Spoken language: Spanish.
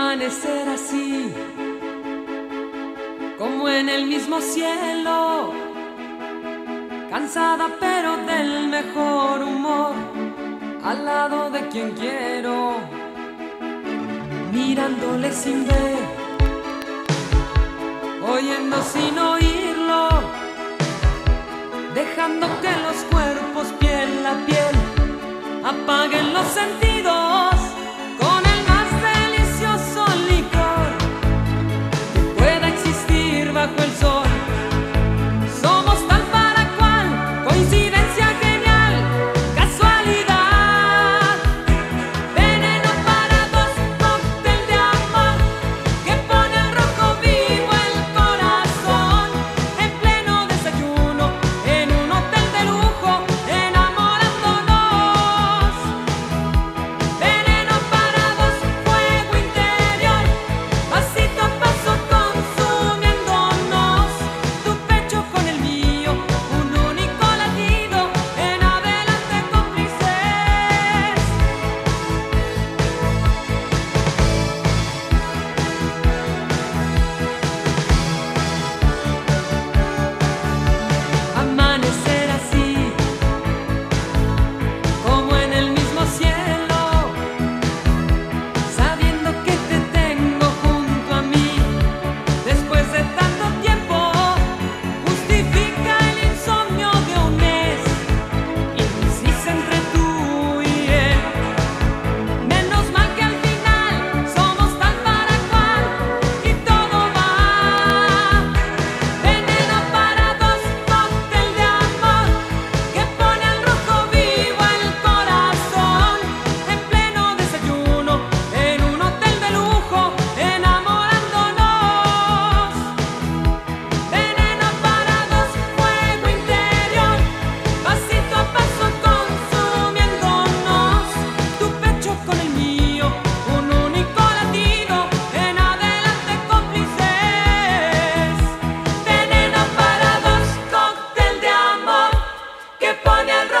amanecer así, como en el mismo cielo, cansada pero del mejor humor, al lado de quien quiero, mirándole sin ver, oyendo sin oírlo, con el